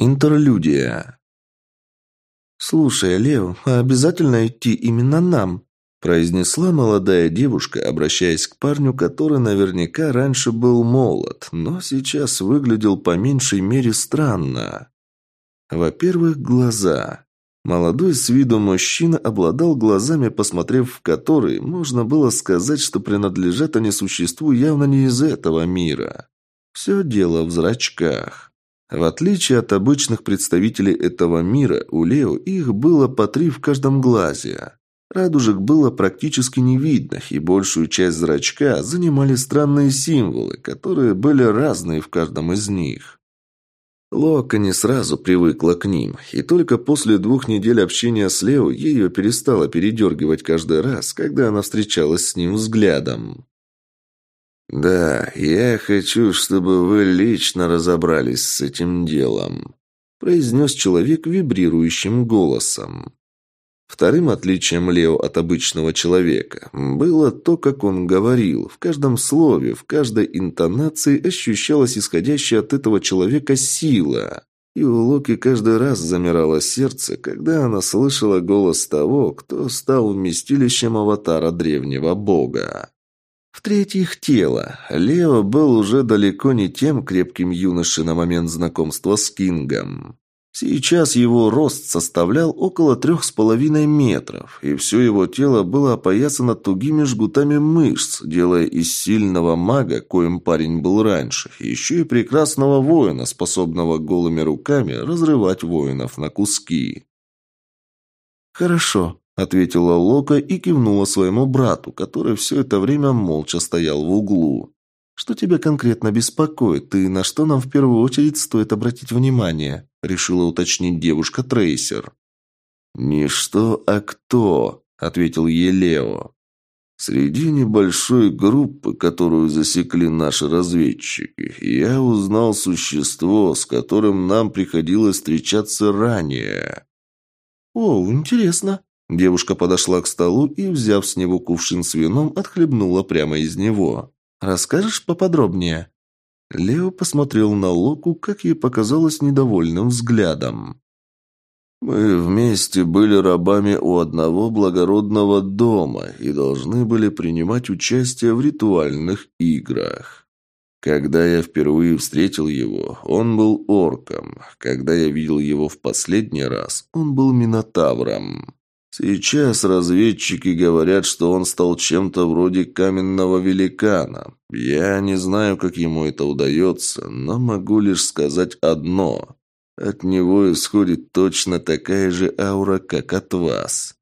Интерлюдия. «Слушай, Лео, а обязательно идти именно нам?» произнесла молодая девушка, обращаясь к парню, который наверняка раньше был молод, но сейчас выглядел по меньшей мере странно. Во-первых, глаза. Молодой с виду мужчина обладал глазами, посмотрев в которые, можно было сказать, что принадлежат они существу явно не из этого мира. Все дело в зрачках. В отличие от обычных представителей этого мира, у Лео их было по три в каждом глазе. Радужек было практически не видно, и большую часть зрачка занимали странные символы, которые были разные в каждом из них. Лока не сразу привыкла к ним, и только после двух недель общения с Лео ее перестало передергивать каждый раз, когда она встречалась с ним взглядом. «Да, я хочу, чтобы вы лично разобрались с этим делом», произнес человек вибрирующим голосом. Вторым отличием Лео от обычного человека было то, как он говорил. В каждом слове, в каждой интонации ощущалась исходящая от этого человека сила. И у Локи каждый раз замирало сердце, когда она слышала голос того, кто стал вместилищем аватара древнего бога. В-третьих, тело. Лео был уже далеко не тем крепким юношей на момент знакомства с Кингом. Сейчас его рост составлял около трех с половиной метров, и все его тело было опоясано тугими жгутами мышц, делая из сильного мага, коим парень был раньше, еще и прекрасного воина, способного голыми руками разрывать воинов на куски. «Хорошо», ответила Лока и кивнула своему брату, который все это время молча стоял в углу. «Что тебя конкретно беспокоит и на что нам в первую очередь стоит обратить внимание?» – решила уточнить девушка Трейсер. «Не что, а кто», – ответил ей Лео. «Среди небольшой группы, которую засекли наши разведчики, я узнал существо, с которым нам приходилось встречаться ранее». «О, интересно», Девушка подошла к столу и, взяв с него кувшин с вином, отхлебнула прямо из него. «Расскажешь поподробнее?» Лео посмотрел на Локу, как ей показалось, недовольным взглядом. «Мы вместе были рабами у одного благородного дома и должны были принимать участие в ритуальных играх. Когда я впервые встретил его, он был орком. Когда я видел его в последний раз, он был минотавром. Сейчас разведчики говорят, что он стал чем-то вроде каменного великана. Я не знаю, как ему это удается, но могу лишь сказать одно. От него исходит точно такая же аура, как от вас.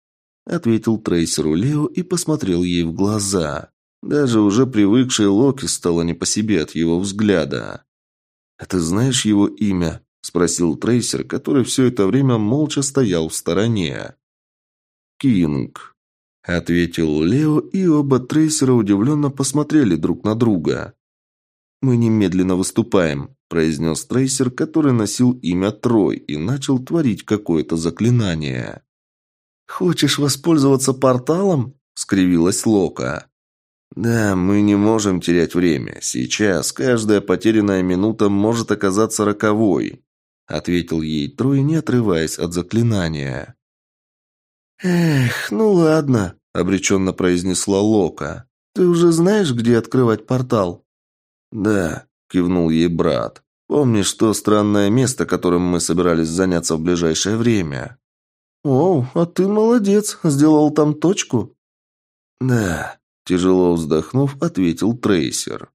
Ответил трейсеру Лео и посмотрел ей в глаза. Даже уже привыкший Локи стало не по себе от его взгляда. «А ты знаешь его имя?» – спросил трейсер, который все это время молча стоял в стороне. Кинг», — ответил Лео, и оба трейсера удивленно посмотрели друг на друга. «Мы немедленно выступаем», — произнес трейсер, который носил имя Трой и начал творить какое-то заклинание. «Хочешь воспользоваться порталом?» — скривилась Лока. «Да, мы не можем терять время. Сейчас каждая потерянная минута может оказаться роковой», — ответил ей Трой, не отрываясь от заклинания. «Эх, ну ладно», — обреченно произнесла Лока. «Ты уже знаешь, где открывать портал?» «Да», — кивнул ей брат. «Помнишь то странное место, которым мы собирались заняться в ближайшее время?» «О, а ты молодец, сделал там точку?» «Да», — тяжело вздохнув, ответил Трейсер.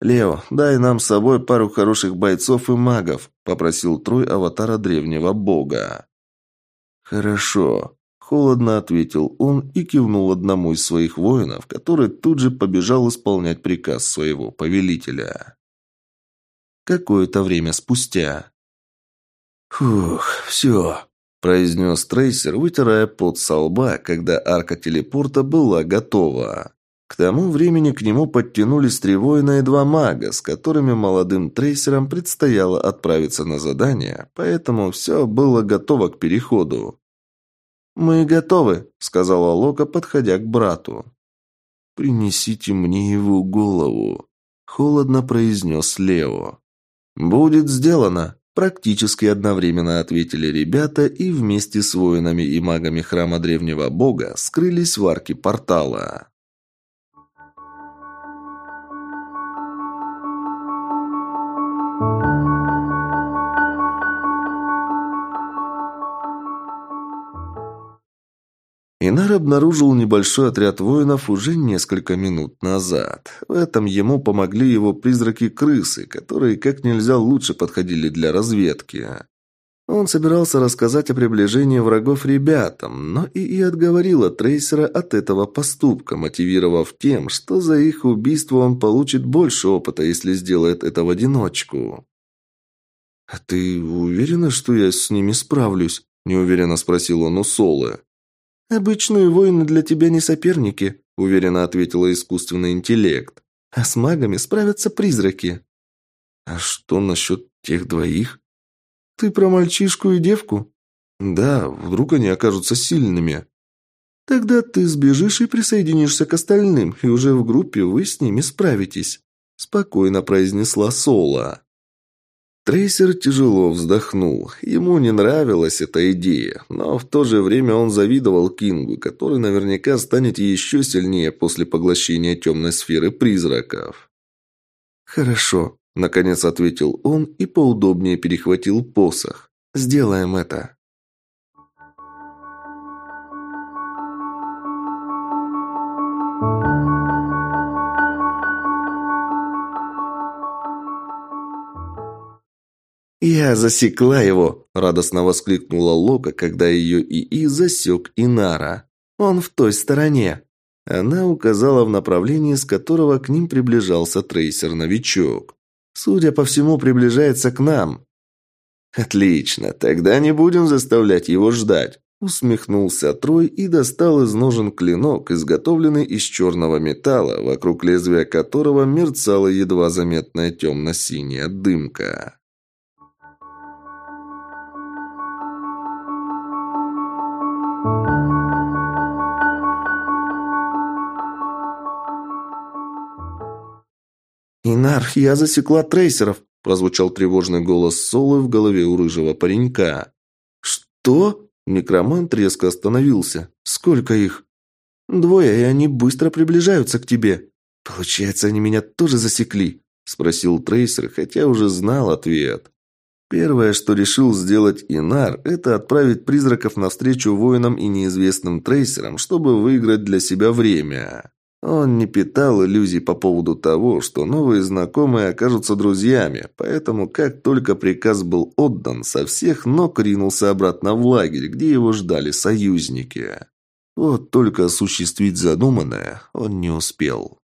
«Лео, дай нам с собой пару хороших бойцов и магов», — попросил Трой аватара древнего бога. «Хорошо», Холодно ответил он и кивнул одному из своих воинов, который тут же побежал исполнять приказ своего повелителя. Какое-то время спустя. «Фух, все», – произнес трейсер, вытирая пот со лба, когда арка телепорта была готова. К тому времени к нему подтянулись три воина и два мага, с которыми молодым трейсерам предстояло отправиться на задание, поэтому все было готово к переходу. «Мы готовы», — сказала Лока, подходя к брату. «Принесите мне его голову», — холодно произнес Лео. «Будет сделано», Практически одновременно ответили ребята и вместе с воинами и магами храма древнего бога скрылись в арке портала. Инар обнаружил небольшой отряд воинов уже несколько минут назад. В этом ему помогли его призраки-крысы, которые как нельзя лучше подходили для разведки. Он собирался рассказать о приближении врагов ребятам, но и и отговорила Трейсера от этого поступка, мотивировав тем, что за их убийство он получит больше опыта, если сделает это в одиночку. «А ты уверена, что я с ними справлюсь?» – неуверенно спросил он у Солы. «Обычные воины для тебя не соперники», – уверенно ответила искусственный интеллект. «А с магами справятся призраки». «А что насчет тех двоих?» «Ты про мальчишку и девку?» «Да, вдруг они окажутся сильными». «Тогда ты сбежишь и присоединишься к остальным, и уже в группе вы с ними справитесь», – спокойно произнесла Сола. Трейсер тяжело вздохнул. Ему не нравилась эта идея, но в то же время он завидовал Кингу, который наверняка станет еще сильнее после поглощения темной сферы призраков. «Хорошо», – наконец ответил он и поудобнее перехватил посох. «Сделаем это». «Я засекла его!» – радостно воскликнула Лока, когда ее ИИ засек Инара. «Он в той стороне!» Она указала в направлении, с которого к ним приближался трейсер-новичок. «Судя по всему, приближается к нам». «Отлично, тогда не будем заставлять его ждать», – усмехнулся Трой и достал из ножен клинок, изготовленный из черного металла, вокруг лезвия которого мерцала едва заметная темно-синяя дымка. «Инар, я засекла трейсеров!» – прозвучал тревожный голос Солы в голове у рыжего паренька. «Что?» – некромант резко остановился. «Сколько их?» «Двое, и они быстро приближаются к тебе». «Получается, они меня тоже засекли?» – спросил трейсер, хотя уже знал ответ. Первое, что решил сделать Инар, это отправить призраков навстречу воинам и неизвестным трейсерам, чтобы выиграть для себя время. Он не питал иллюзий по поводу того, что новые знакомые окажутся друзьями, поэтому как только приказ был отдан, со всех ног ринулся обратно в лагерь, где его ждали союзники. Вот только осуществить задуманное он не успел.